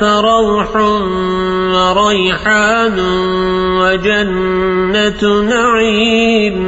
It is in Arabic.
فروح وريحان وجنة نعيم.